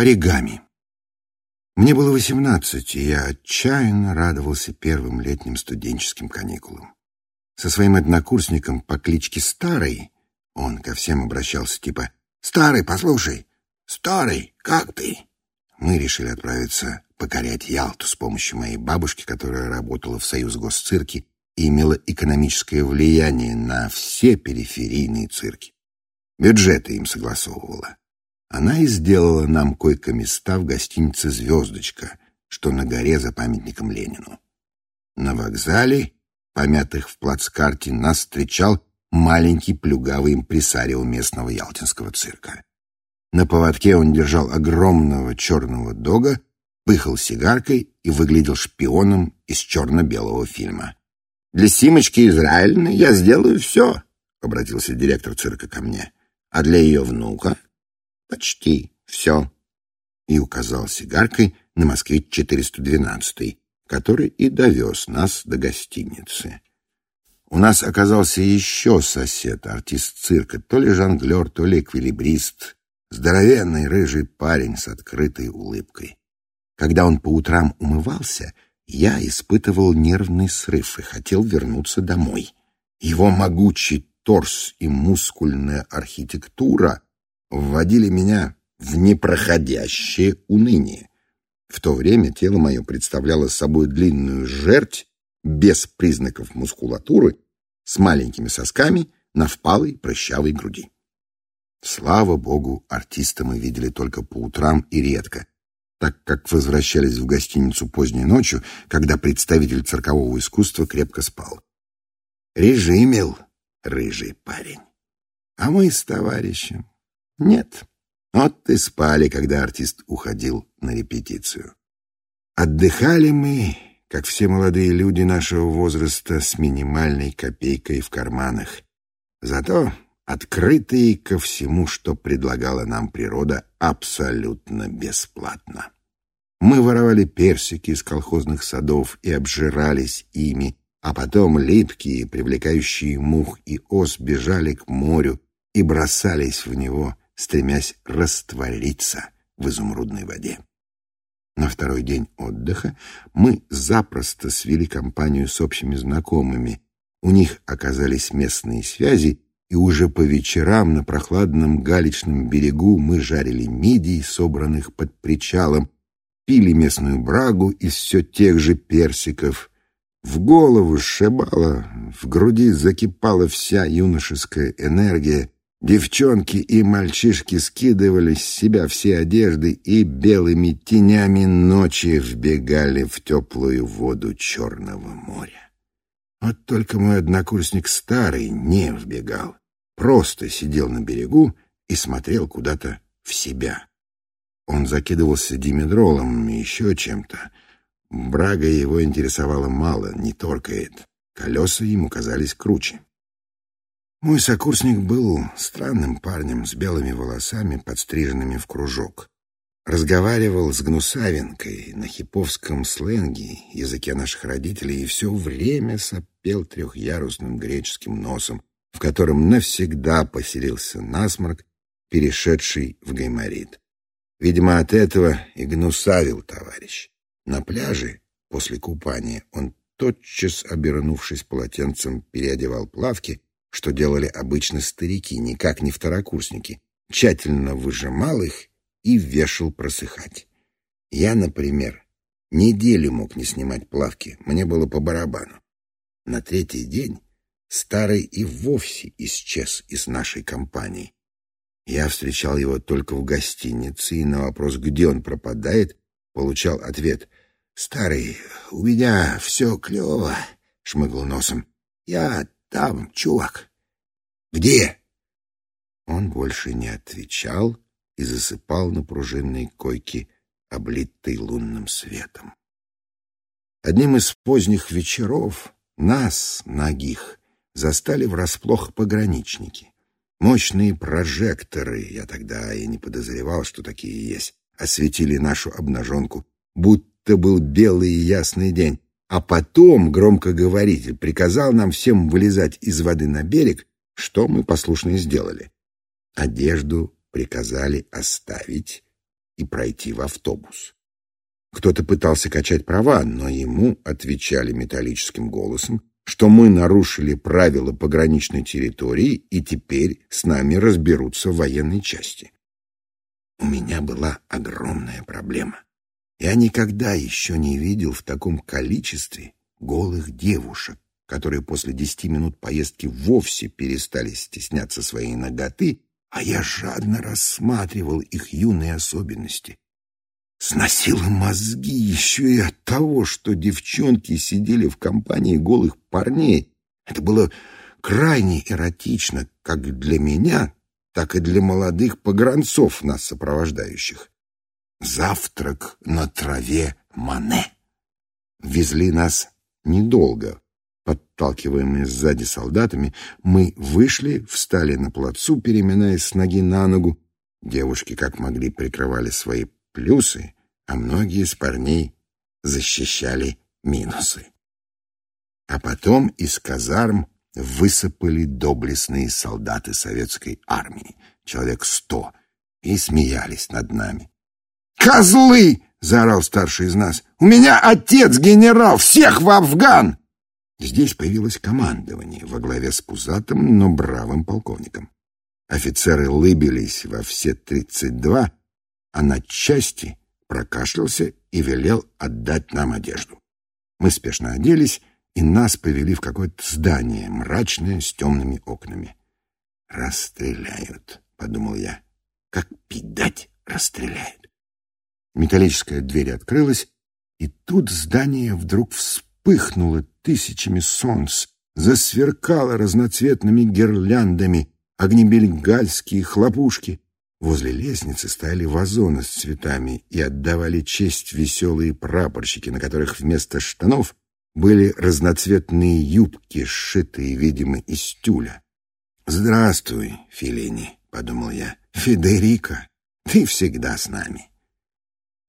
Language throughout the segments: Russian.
Оригами. Мне было восемнадцать, и я отчаянно радовался первым летним студенческим каникулам. Со своим однокурсником по кличке Старый, он ко всем обращался типа «Старый, послушай! Старый, как ты?» Мы решили отправиться покорять Ялту с помощью моей бабушки, которая работала в Союз госцирке и имела экономическое влияние на все периферийные цирки. Бюджеты им согласовывала. Она и сделала нам койко-места в гостинице «Звездочка», что на горе за памятником Ленину. На вокзале, помятых в плацкарте, нас встречал маленький плюгавый импресарио местного ялтинского цирка. На поводке он держал огромного черного дога, пыхал сигаркой и выглядел шпионом из черно-белого фильма. «Для Симочки Израильны я сделаю все», — обратился директор цирка ко мне. «А для ее внука Почти все. И указал сигаркой на Москве 412, который и довез нас до гостиницы. У нас оказался еще сосед, артист цирка, то ли жонглер, то ли эквилибрист, здоровенный рыжий парень с открытой улыбкой. Когда он по утрам умывался, я испытывал нервный срыв и хотел вернуться домой. Его могучий торс и мускульная архитектура вводили меня в непроходящее уныние. В то время тело мое представляло собой длинную жерть без признаков мускулатуры с маленькими сосками на впалой прыщавой груди. Слава богу, артиста мы видели только по утрам и редко, так как возвращались в гостиницу поздней ночью, когда представитель циркового искусства крепко спал. Режимил рыжий парень. А мы с товарищем нет. Вот и спали, когда артист уходил на репетицию. Отдыхали мы, как все молодые люди нашего возраста, с минимальной копейкой в карманах. Зато открытые ко всему, что предлагала нам природа, абсолютно бесплатно. Мы воровали персики из колхозных садов и обжирались ими, а потом липкие, привлекающие мух и ос, бежали к морю и бросались в него, стремясь раствориться в изумрудной воде. На второй день отдыха мы запросто свели компанию с общими знакомыми. У них оказались местные связи, и уже по вечерам на прохладном галечном берегу мы жарили мидий, собранных под причалом, пили местную брагу из все тех же персиков. В голову сшибала, в груди закипала вся юношеская энергия, Девчонки и мальчишки скидывали с себя все одежды и белыми тенями ночи вбегали в теплую воду Черного моря. Вот только мой однокурсник старый не вбегал, просто сидел на берегу и смотрел куда-то в себя. Он закидывался димедролом и еще чем-то. Брага его интересовала мало, не торкает. Колеса ему казались круче. Мой сокурсник был странным парнем с белыми волосами, подстриженными в кружок. Разговаривал с Гнусавенкой на хиповском сленге, языке наших родителей, и все время сопел трехярусным греческим носом, в котором навсегда поселился насморк, перешедший в гайморит. Видимо, от этого и гнусавил товарищ. На пляже после купания он, тотчас обернувшись полотенцем, переодевал плавки — что делали обычно старики, никак не второкурсники, тщательно выжимал их и вешал просыхать. Я, например, неделю мог не снимать плавки, мне было по барабану. На третий день старый и вовсе исчез из нашей компании. Я встречал его только в гостинице, и на вопрос, где он пропадает, получал ответ «Старый, у меня все клево», — шмыгал носом. «Я там, чувак. Где? Он больше не отвечал и засыпал на пружинной койке, облитой лунным светом. Одним из поздних вечеров нас, ногих, застали врасплох пограничники. Мощные прожекторы, я тогда и не подозревал, что такие есть, осветили нашу обнаженку, будто был белый и ясный день. А потом громкоговоритель приказал нам всем вылезать из воды на берег, что мы послушно сделали. Одежду приказали оставить и пройти в автобус. Кто-то пытался качать права, но ему отвечали металлическим голосом, что мы нарушили правила пограничной территории и теперь с нами разберутся в военной части. У меня была огромная проблема. Я никогда еще не видел в таком количестве голых девушек, которые после десяти минут поездки вовсе перестали стесняться своей ноготы, а я жадно рассматривал их юные особенности. Сносило мозги еще и от того, что девчонки сидели в компании голых парней. Это было крайне эротично как для меня, так и для молодых погранцов, нас сопровождающих. Завтрак на траве Мане. Везли нас недолго. Подталкиваемые сзади солдатами, мы вышли, встали на плацу, переминаясь с ноги на ногу. Девушки как могли прикрывали свои плюсы, а многие из парней защищали минусы. А потом из казарм высыпали доблестные солдаты советской армии, человек сто, и смеялись над нами. «Козлы!» — заорал старший из нас. «У меня отец генерал! Всех в Афган!» Здесь появилось командование во главе с пузатым, но бравым полковником. Офицеры лыбились во все тридцать два, а на части прокашлялся и велел отдать нам одежду. Мы спешно оделись, и нас повели в какое-то здание, мрачное, с темными окнами. «Расстреляют», — подумал я. «Как пить дать, расстреляют». Металлическая дверь открылась, и тут здание вдруг вспыхнуло тысячами солнц, засверкало разноцветными гирляндами, огни бенгальские, хлопушки. Возле лестницы стояли вазоны с цветами и отдавали честь веселые прапорщики, на которых вместо штанов были разноцветные юбки, сшитые, видимо, из тюля. «Здравствуй, Филини», — подумал я. «Федерико, ты всегда с нами».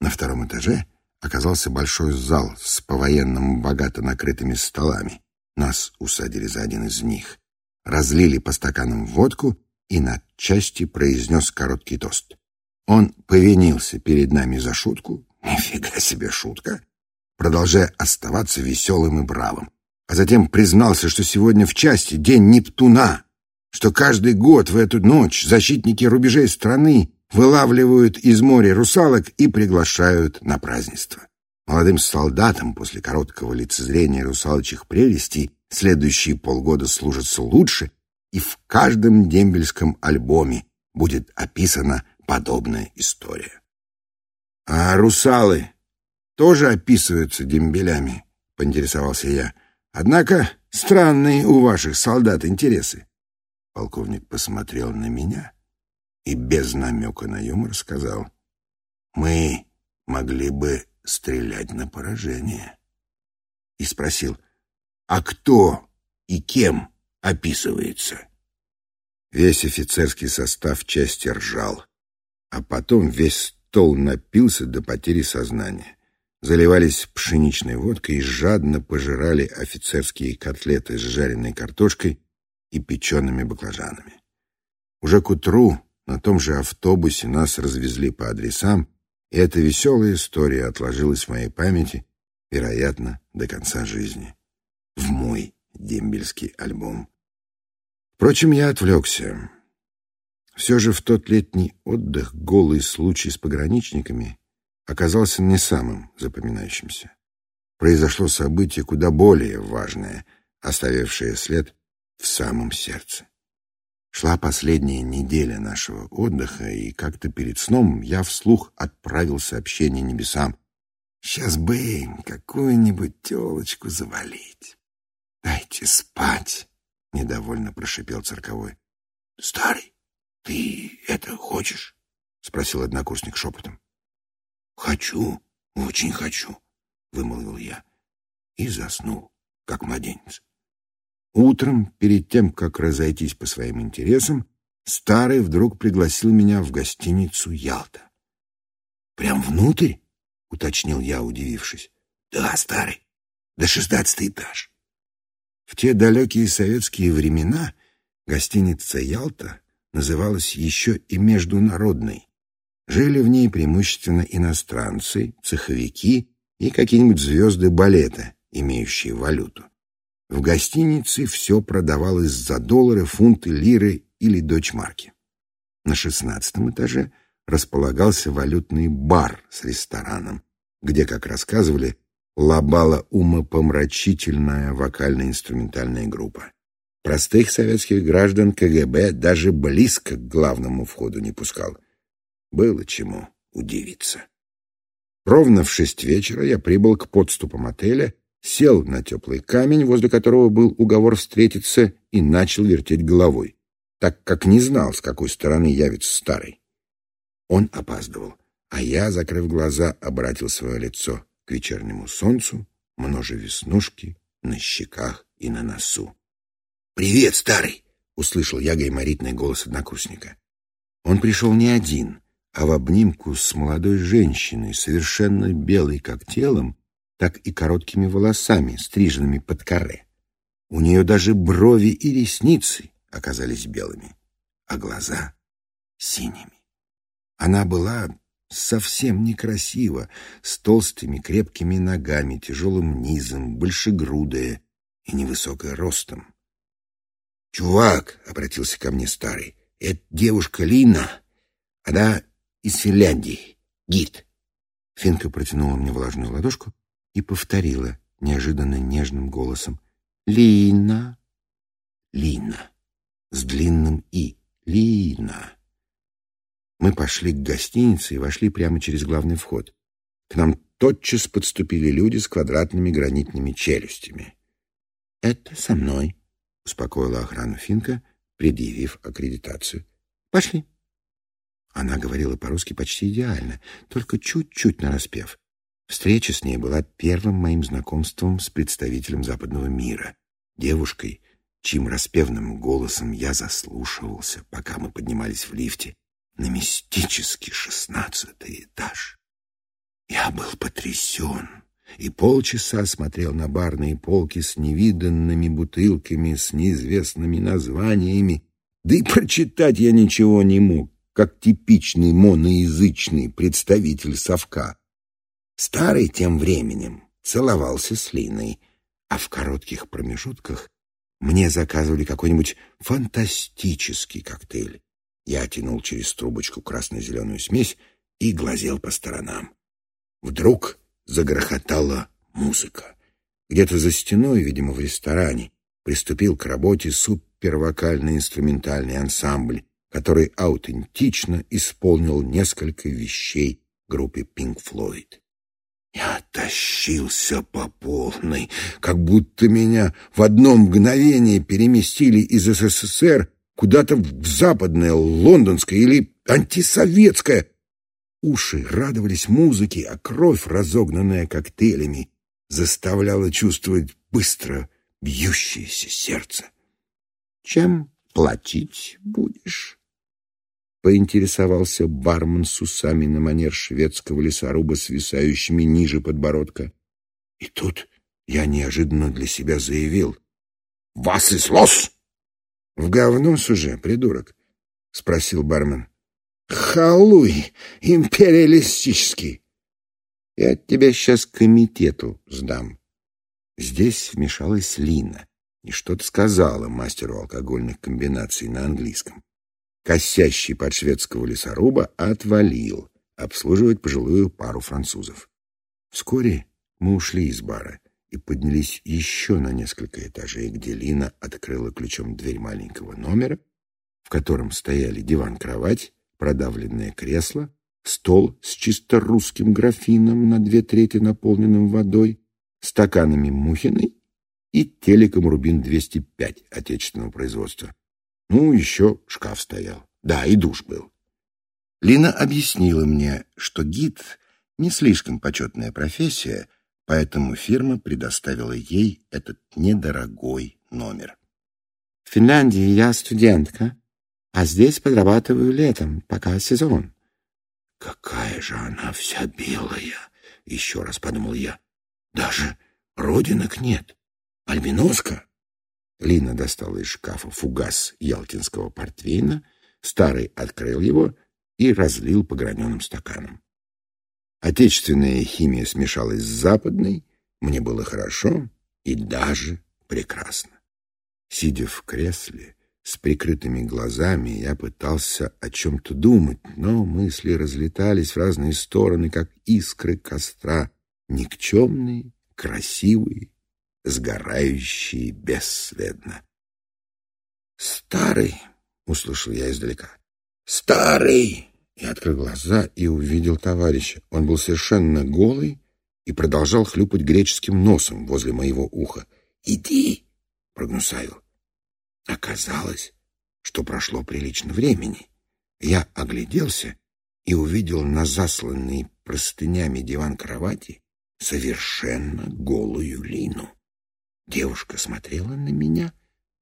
На втором этаже оказался большой зал с по-военному богато накрытыми столами. Нас усадили за один из них, разлили по стаканам водку и на части произнес короткий тост. Он повинился перед нами за шутку, нифига себе шутка, продолжая оставаться веселым и бравым. А затем признался, что сегодня в части день Нептуна, что каждый год в эту ночь защитники рубежей страны вылавливают из моря русалок и приглашают на празднество. Молодым солдатам после короткого лицезрения русалочьих прелестей следующие полгода служатся лучше, и в каждом дембельском альбоме будет описана подобная история. — А русалы тоже описываются дембелями? — поинтересовался я. — Однако странные у ваших солдат интересы. Полковник посмотрел на меня и без намека на юмор сказал, «Мы могли бы стрелять на поражение». И спросил, «А кто и кем описывается?» Весь офицерский состав части ржал, а потом весь стол напился до потери сознания. Заливались пшеничной водкой и жадно пожирали офицерские котлеты с жареной картошкой и печеными баклажанами. Уже к утру на том же автобусе нас развезли по адресам, и эта веселая история отложилась в моей памяти, вероятно, до конца жизни. В мой дембельский альбом. Впрочем, я отвлекся. Все же в тот летний отдых голый случай с пограничниками оказался не самым запоминающимся. Произошло событие куда более важное, оставившее след в самом сердце. Шла последняя неделя нашего отдыха, и как-то перед сном я вслух отправил сообщение небесам. «Сейчас бы какую-нибудь телочку завалить. Дайте спать!» — недовольно прошипел цирковой. «Старый, ты это хочешь?» — спросил однокурсник шепотом. «Хочу, очень хочу», — вымолвил я и заснул, как младенец. Утром, перед тем, как разойтись по своим интересам, старый вдруг пригласил меня в гостиницу «Ялта». «Прям внутрь?» — уточнил я, удивившись. «Да, старый, до шестнадцатый этаж». В те далекие советские времена гостиница «Ялта» называлась еще и международной. Жили в ней преимущественно иностранцы, цеховики и какие-нибудь звезды балета, имеющие валюту. В гостинице все продавалось за доллары, фунты, лиры или дочмарки. На шестнадцатом этаже располагался валютный бар с рестораном, где, как рассказывали, лобала умопомрачительная вокально-инструментальная группа. Простых советских граждан КГБ даже близко к главному входу не пускал. Было чему удивиться. Ровно в шесть вечера я прибыл к подступам отеля, сел на теплый камень, возле которого был уговор встретиться, и начал вертеть головой, так как не знал, с какой стороны явится старый. Он опаздывал, а я, закрыв глаза, обратил свое лицо к вечернему солнцу, множе веснушки на щеках и на носу. «Привет, старый!» — услышал я гайморитный голос однокурсника. Он пришел не один, а в обнимку с молодой женщиной, совершенно белой как телом, так и короткими волосами, стриженными под каре. У нее даже брови и ресницы оказались белыми, а глаза — синими. Она была совсем некрасива, с толстыми крепкими ногами, тяжелым низом, большегрудая и невысокая ростом. «Чувак!» — обратился ко мне старый. «Это девушка Лина. Она из Финляндии. Гид». Финка протянула мне влажную ладошку и повторила неожиданно нежным голосом. «Лина». «Лина». С длинным «и». «Лина». Мы пошли к гостинице и вошли прямо через главный вход. К нам тотчас подступили люди с квадратными гранитными челюстями. «Это со мной», — успокоила охрану Финка, предъявив аккредитацию. «Пошли». Она говорила по-русски почти идеально, только чуть-чуть нараспев. Встреча с ней была первым моим знакомством с представителем западного мира, девушкой, чьим распевным голосом я заслушивался, пока мы поднимались в лифте на мистический шестнадцатый этаж. Я был потрясен и полчаса смотрел на барные полки с невиданными бутылками, с неизвестными названиями, да и прочитать я ничего не мог, как типичный моноязычный представитель совка. Старый тем временем целовался с Линой, а в коротких промежутках мне заказывали какой-нибудь фантастический коктейль. Я тянул через трубочку красно-зеленую смесь и глазел по сторонам. Вдруг загрохотала музыка. Где-то за стеной, видимо, в ресторане, приступил к работе супервокальный инструментальный ансамбль, который аутентично исполнил несколько вещей группы Pink Floyd. Я тащился по полной, как будто меня в одно мгновение переместили из СССР куда-то в западное, лондонское или антисоветское. Уши радовались музыке, а кровь, разогнанная коктейлями, заставляла чувствовать быстро бьющееся сердце. «Чем платить будешь?» — поинтересовался бармен с усами на манер шведского лесоруба, свисающими ниже подбородка. И тут я неожиданно для себя заявил. «Вас из лос!» В говнос уже, придурок? — спросил бармен. — Халуй, империалистический. Я тебя сейчас комитету сдам. Здесь вмешалась Лина и что-то сказала мастеру алкогольных комбинаций на английском. Косящий под шведского лесоруба отвалил обслуживать пожилую пару французов. Вскоре мы ушли из бара и поднялись еще на несколько этажей, где Лина открыла ключом дверь маленького номера, в котором стояли диван-кровать, продавленное кресло, стол с чисто русским графином на две трети наполненным водой, стаканами Мухиной и телеком Рубин-205 отечественного производства. Ну, еще шкаф стоял. Да, и душ был. Лина объяснила мне, что гид — не слишком почетная профессия — поэтому фирма предоставила ей этот недорогой номер. В Финляндии я студентка, а здесь подрабатываю летом, пока сезон. Какая же она вся белая, еще раз подумал я. Даже родинок нет. Альбиноска. Лина достала из шкафа фугас ялтинского портвейна, старый открыл его и разлил по граненым стаканам. Отечественная химия смешалась с западной, мне было хорошо и даже прекрасно. Сидя в кресле, с прикрытыми глазами, я пытался о чем-то думать, но мысли разлетались в разные стороны, как искры костра, никчемные, красивые, сгорающие бесследно. «Старый!» — услышал я издалека. «Старый!» Я открыл глаза и увидел товарища. Он был совершенно голый и продолжал хлюпать греческим носом возле моего уха. «Иди!» — прогнусавил. Оказалось, что прошло прилично времени. Я огляделся и увидел на засланной простынями диван кровати совершенно голую Лину. Девушка смотрела на меня,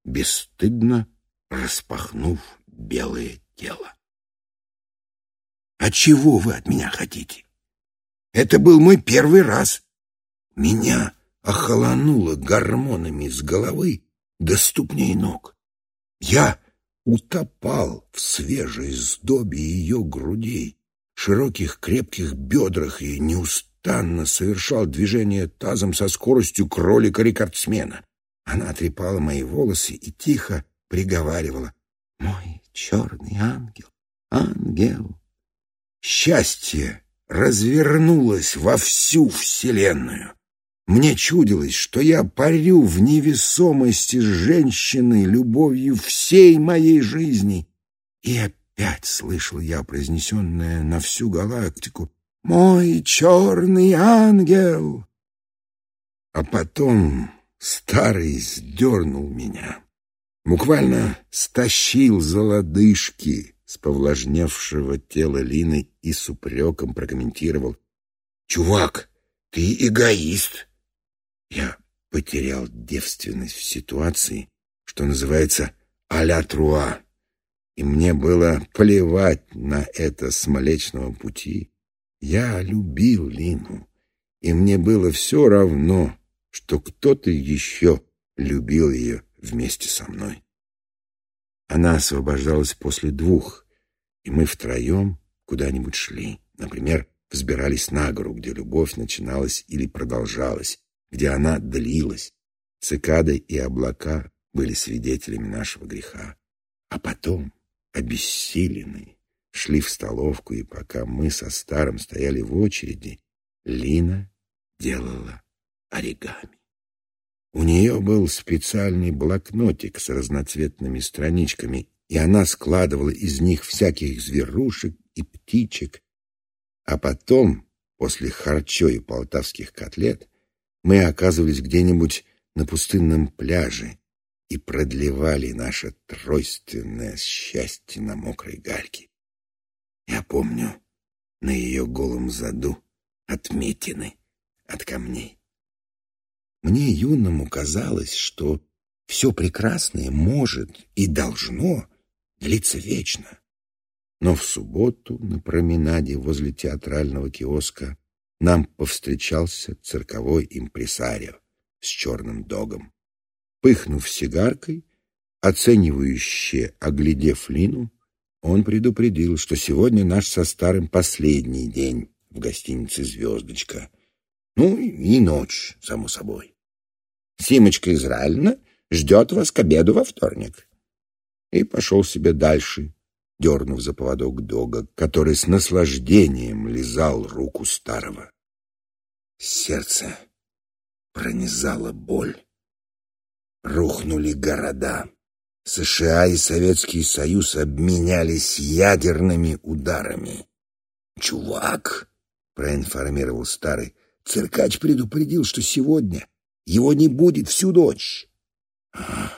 бесстыдно распахнув белое тело. «А чего вы от меня хотите? Это был мой первый раз. Меня охолонуло гормонами с головы до ступней ног. Я утопал в свежей сдобе ее грудей, широких крепких бедрах и неустанно совершал движение тазом со скоростью кролика-рекордсмена. Она трепала мои волосы и тихо приговаривала «Мой черный ангел, ангел, Счастье развернулось во всю вселенную. Мне чудилось, что я парю в невесомости с женщиной любовью всей моей жизни. И опять слышал я произнесенное на всю галактику «Мой черный ангел!» А потом старый сдернул меня, буквально стащил за лодыжки, с повлажневшего тела Лины и с упреком прокомментировал. «Чувак, ты эгоист!» Я потерял девственность в ситуации, что называется а-ля труа, и мне было плевать на это с Млечного Пути. Я любил Лину, и мне было все равно, что кто-то еще любил ее вместе со мной. Она освобождалась после двух, и мы втроем куда-нибудь шли. Например, взбирались на гору, где любовь начиналась или продолжалась, где она длилась. Цикады и облака были свидетелями нашего греха. А потом, обессиленные, шли в столовку, и пока мы со старым стояли в очереди, Лина делала оригами. У нее был специальный блокнотик с разноцветными страничками, и она складывала из них всяких зверушек и птичек. А потом, после харчо и полтавских котлет, мы оказывались где-нибудь на пустынном пляже и продлевали наше тройственное счастье на мокрой гальке. Я помню на ее голом заду отметины от камней. Мне юному казалось, что все прекрасное может и должно длиться вечно. Но в субботу на променаде возле театрального киоска нам повстречался цирковой импресарио с черным догом. Пыхнув сигаркой, оценивающе оглядев Лину, он предупредил, что сегодня наш со старым последний день в гостинице «Звездочка», ну и ночь, само собой. Симочка Израильна ждет вас к обеду во вторник. И пошел себе дальше, дернув за поводок дога, который с наслаждением лизал руку старого. Сердце пронизала боль. Рухнули города. США и Советский Союз обменялись ядерными ударами. «Чувак!» — проинформировал старый. Циркач предупредил, что сегодня его не будет всю ночь. А,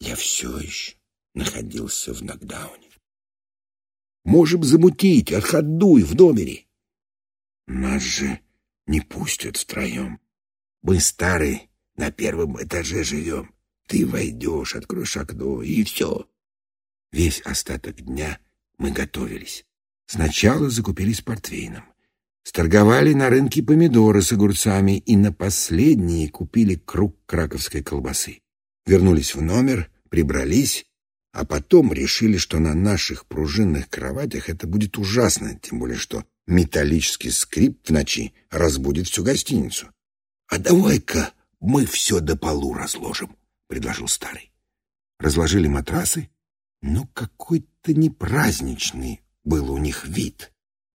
я все еще находился в нокдауне. Можем замутить, отходуй в номере. Нас же не пустят втроем. Мы старые, на первом этаже живем. Ты войдешь, откроешь окно, и все. Весь остаток дня мы готовились. Сначала закупились портвейном. Сторговали на рынке помидоры с огурцами и на последние купили круг краковской колбасы. Вернулись в номер, прибрались, А потом решили, что на наших пружинных кроватях это будет ужасно, тем более что металлический скрип в ночи разбудит всю гостиницу. — А давай-ка мы все до полу разложим, — предложил старый. Разложили матрасы, но какой-то непраздничный был у них вид.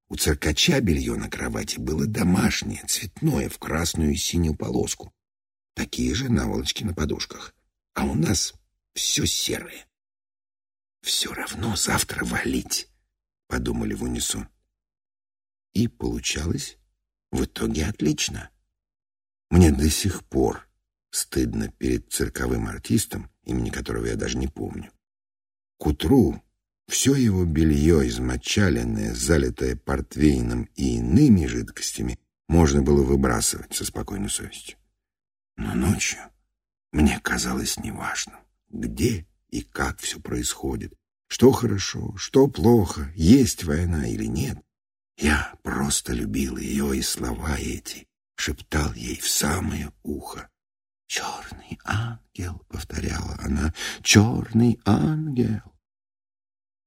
У циркача белье на кровати было домашнее, цветное, в красную и синюю полоску. Такие же наволочки на подушках. А у нас все серое. «Все равно завтра валить», — подумали в унисон. И получалось в итоге отлично. Мне до сих пор стыдно перед цирковым артистом, имени которого я даже не помню. К утру все его белье, измочаленное, залитое портвейном и иными жидкостями, можно было выбрасывать со спокойной совестью. Но ночью мне казалось неважным, где и как все происходит, что хорошо, что плохо, есть война или нет. Я просто любил ее, и слова эти шептал ей в самое ухо. «Черный ангел», — повторяла она, — «черный ангел».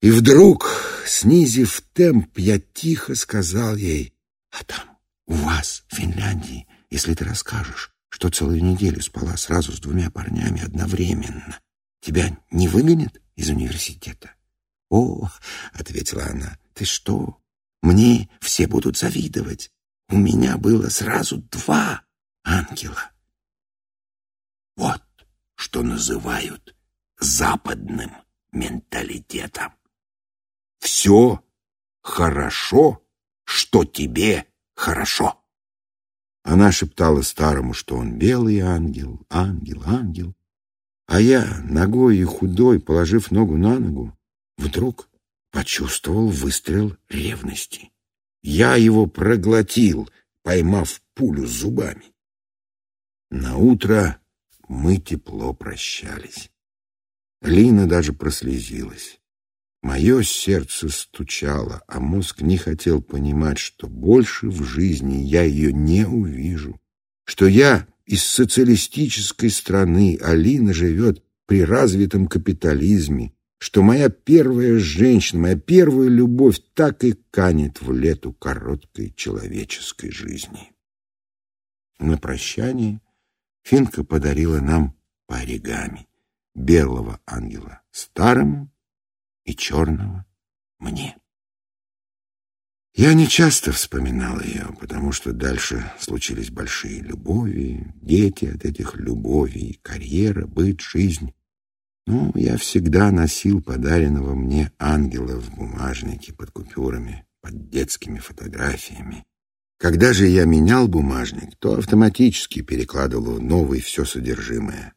И вдруг, снизив темп, я тихо сказал ей, «А там, у вас, в Финляндии, если ты расскажешь, что целую неделю спала сразу с двумя парнями одновременно, тебя не выгонят из университета?» «О, — ответила она, — ты что? Мне все будут завидовать. У меня было сразу два ангела. Что называют западным менталитетом. Все хорошо, что тебе хорошо. Она шептала старому, что он белый ангел, ангел, ангел. А я, ногой и худой, положив ногу на ногу, вдруг почувствовал выстрел ревности. Я его проглотил, поймав пулю зубами. На утро мы тепло прощались. Лина даже прослезилась. Мое сердце стучало, а мозг не хотел понимать, что больше в жизни я ее не увижу, что я из социалистической страны, а Лина живет при развитом капитализме, что моя первая женщина, моя первая любовь так и канет в лету короткой человеческой жизни. На прощание Финка подарила нам по оригами белого ангела старому и черного мне. Я не часто вспоминал ее, потому что дальше случились большие любови, дети от этих любовей, карьера, быт, жизнь. Ну, я всегда носил подаренного мне ангела в бумажнике под купюрами, под детскими фотографиями. Когда же я менял бумажник, то автоматически перекладывал в новый все содержимое.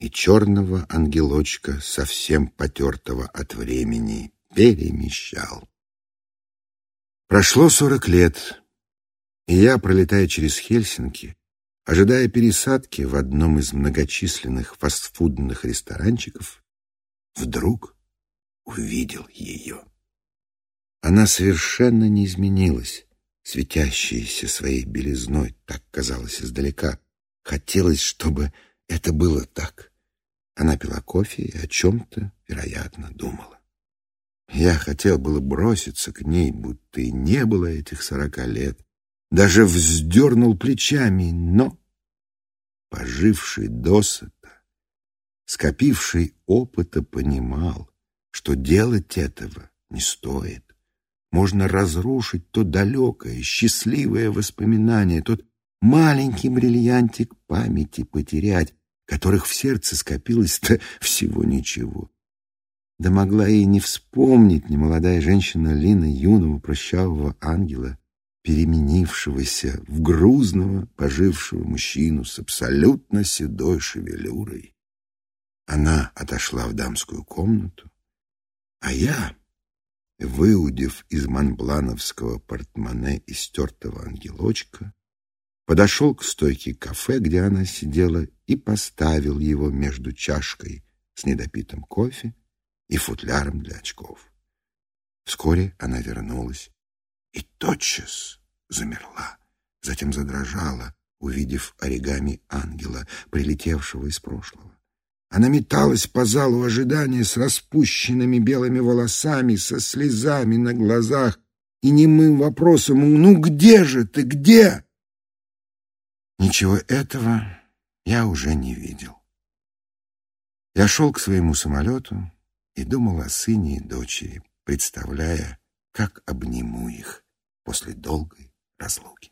И черного ангелочка, совсем потертого от времени, перемещал. Прошло сорок лет, и я, пролетая через Хельсинки, Ожидая пересадки в одном из многочисленных фастфудных ресторанчиков, вдруг увидел ее. Она совершенно не изменилась, светящаяся своей белизной, так казалось издалека. Хотелось, чтобы это было так. Она пила кофе и о чем-то, вероятно, думала. Я хотел было броситься к ней, будто и не было этих сорока лет, даже вздернул плечами, но, поживший досыта, скопивший опыта, понимал, что делать этого не стоит. Можно разрушить то далекое, счастливое воспоминание, тот маленький бриллиантик памяти потерять, которых в сердце скопилось-то всего ничего. Да могла и не вспомнить немолодая женщина Лина юного прощавого ангела, переменившегося в грузного, пожившего мужчину с абсолютно седой шевелюрой. Она отошла в дамскую комнату, а я, выудив из манблановского портмоне истертого ангелочка, подошел к стойке кафе, где она сидела, и поставил его между чашкой с недопитым кофе и футляром для очков. Вскоре она вернулась и тотчас замерла, затем задрожала, увидев оригами ангела, прилетевшего из прошлого. Она металась по залу ожидания с распущенными белыми волосами, со слезами на глазах и немым вопросом «Ну где же ты, где?» Ничего этого я уже не видел. Я шел к своему самолету и думал о сыне и дочери, представляя, как обниму их после долгой разлуки.